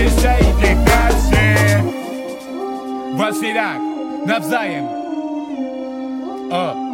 20 i 15 Właśnie tak, nawzajem. O.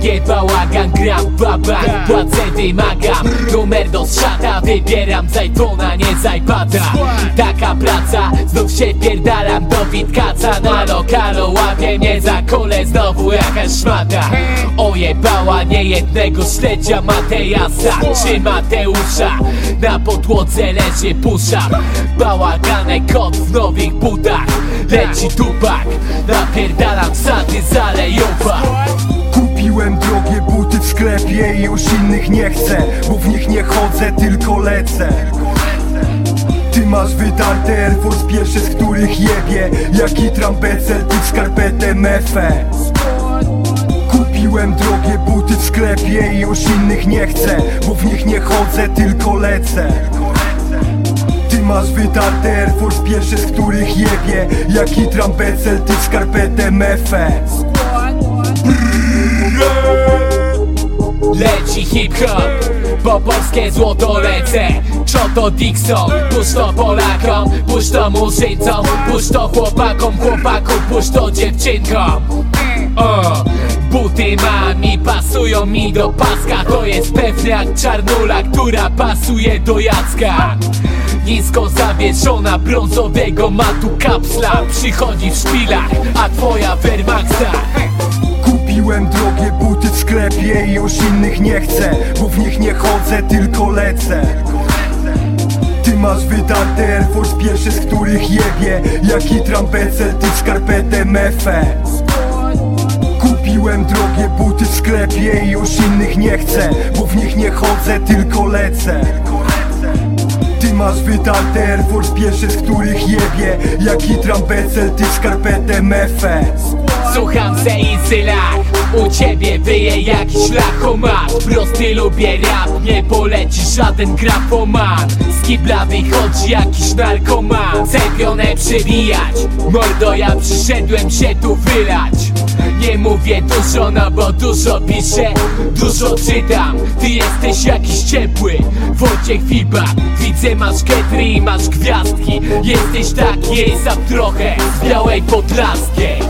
Drogie bałagan Gram babak, płacenty magam Numer do szata, wybieram Zajtona, nie zajpada Taka praca, znów się pierdalam Do Witkaca na lokalu łapie mnie za kole Znowu jakaś szmata. Ojebała niejednego śledzia Matejasa czy Mateusza Na podłodze leży pusza. Bałaganek kot w nowych butach. Leci tupak Napierdalam sady zalejowa. Kupiłem drogie buty w sklepie i już innych nie chcę Bo w nich nie chodzę, tylko lecę masz wytarte Air Force pierwsze, z których jebie. Jaki trampecel, ty w skarpetę mefę Kupiłem drogie buty w sklepie i już innych nie chcę Bo w nich nie chodzę, tylko lecę. Ty masz wytarte Air Force pierwsze, z których jebie. Jaki trampecel, ty w skarpetę mefę Leci hip-hop Po polskie złoto lecę to Dixon Puść to Polakom, puść to Murzyńcom Puść to chłopakom, chłopakom, puść to dziewczynkom. O, Buty mam pasują mi do paska. To jest pewnie jak czarnula, która pasuje do Jacka. Nisko zawieszona brązowego matu kapsla. Przychodzi w szpilach, a twoja Wehrmaxa. Kupiłem drogie w sklepie i już innych nie chcę Bo w nich nie chodzę, tylko lecę. Ty masz wytarte Air Force pierwsze, z których jebie Jaki trampecel, ty w skarpetę mefę. Kupiłem drogie buty w sklepie i już innych nie chcę Bo w nich nie chodzę, tylko lecę. Ty masz wytarte Air Force pierwsze, z których jebie Jaki trampecel, ty w skarpetę mefę. Słucham se i zylach U ciebie wyje jakiś lachomat Prosty lubię rap, nie poleci żaden grafoman. Z kibla wychodzi jakiś narkoman. Cepione przybijać Mordo ja przyszedłem się tu wylać. Nie mówię dużo, no bo dużo piszę Dużo czytam, ty jesteś jakiś ciepły Wojciech Fiba, widzę masz ketry i masz gwiazdki. Jesteś taki, jest trochę z białej podlaskiej